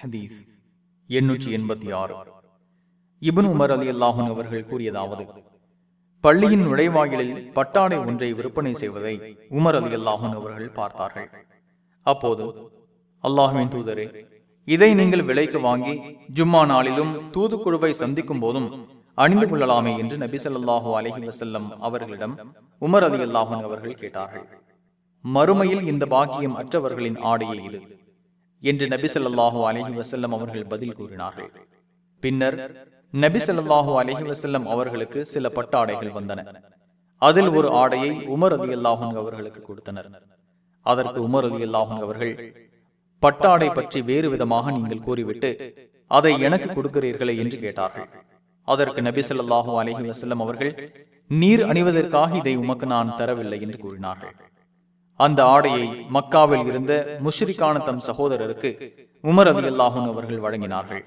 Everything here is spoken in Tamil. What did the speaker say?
ஹதீஸ் எண்ணூற்றி எண்பத்தி ஆறு. இபன் உமர் அலி அல்லாஹன் அவர்கள் கூறியதாவது பள்ளியின் நுழைவாயிலில் பட்டாடை ஒன்றை விற்பனை செய்வதை உமர் அலி அல்லாஹன் அவர்கள் பார்த்தார்கள். அப்போது அல்லாஹுவின் தூதரே இதை நீங்கள் விலைக்கு வாங்கி ஜும்மா நாளிலும் தூதுக்குழுவை சந்திக்கும் போதும் அணிந்து கொள்ளலாமே என்று நபி ஸல்லல்லாஹு அலைஹி வஸல்லம் அவர்களிடம் உமர் அலி அல்லாஹன் அவர்கள் கேட்டார்கள். மறுமையில் இந்த பாக்கியம் அற்றவர்களின் ஆடையே இது. என்று நபிசல்லாஹூ அலஹி வசல்லம் அவர்கள் பதில் கூறினார்கள். பின்னர் நபிசல்லாஹூ அலஹி வசல்லம் அவர்களுக்கு சில பட்டாடைகள் வந்தன. அதில் ஒரு ஆடையை உமர் அலி அல்லாஹன் அவர்களுக்கு கொடுத்தனர். அதற்கு உமர் அலி அல்லாஹன் அவர்கள் பட்டாடை பற்றி வேறு விதமாக நீங்கள் கூறிவிட்டு அதை எனக்கு கொடுக்கிறீர்களே என்று கேட்டார்கள். அதற்கு நபி ஸல்லல்லாஹு அலைஹி வஸல்லம் அவர்கள் நீர் அணிவதற்காக இதை உமக்கு நான் தரவில்லை என்று கூறினார்கள். அந்த ஆடையை மக்காவில் இருந்த முஷ்ரிக்கான தம் சகோதரருக்கு உமர் அலி அல்லாஹூன் அவர்கள் வழங்கினார்கள்.